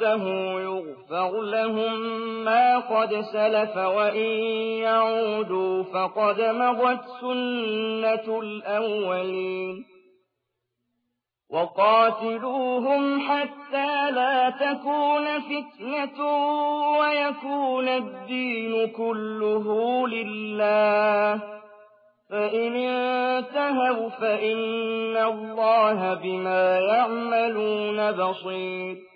ينتهوا يغفر لهم ما قد سلف وإن يعودوا فقد مضت سنة الأولين وقاتلوهم حتى لا تكون فتنة ويكون الدين كله لله فإن انتهوا فإن الله بما يعملون بصير